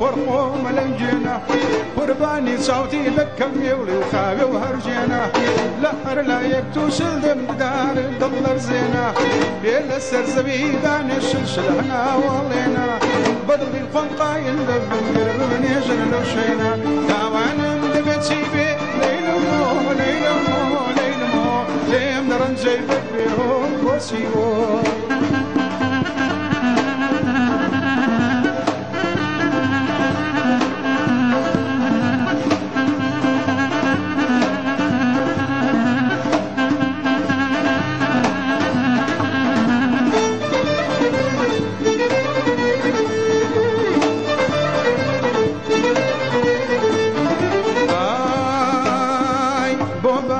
ورقوم لنجينا. قرباني صوتي لك يولي وخاوي وهرجينا. لا لا يكتو سلدم بدار دلر زينا. بيلا السر زبيدان الشلشل هنا والينا بدل الخنقا يندب من يجر لو شينا تاوانا مدبت سيبي ليل مو ليل مو ليل مو. ليم نرن جيبك بيهم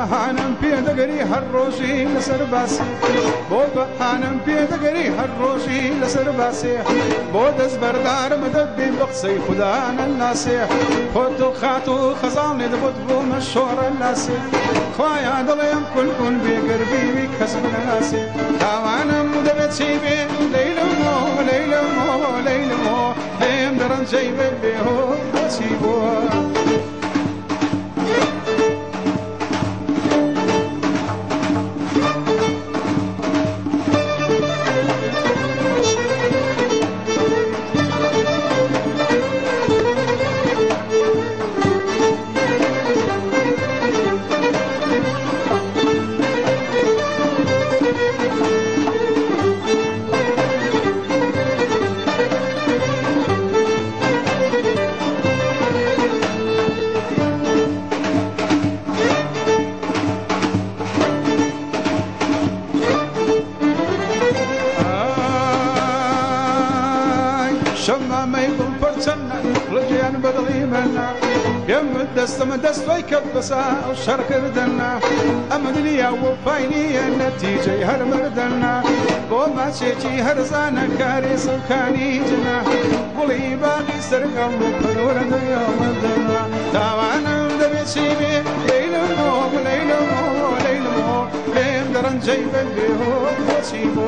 وسيبو دقري هالروشي لسر باسي بوبا حانم بي دقري هالروشي لسر باسي بودز بردار مدبي بقصي خدانا الناسي خطو خاتو خزاني دبوت بو مشهور الناسي خوايا دليم كل كن بي قربي كسب ناسي تاوانا مدبت سيبي ليل مو ليل مو ليل مو. ليم درن جيبي بيهو وسيبو شما ما يكون فرسنا رجيان بدلي منا يم الدست مدست ويكبسا وشر كردنا أما دنيا وفايني النتيجة هر مردنا. وما شيتي هر زانا كاري سوكاني جنا. قولي باقي سرقم وقنور يوم الدنا. تاوانا دبي سيبي ليل مو ليل مو ليل مو ليل درن جيبه بيهو وسيبي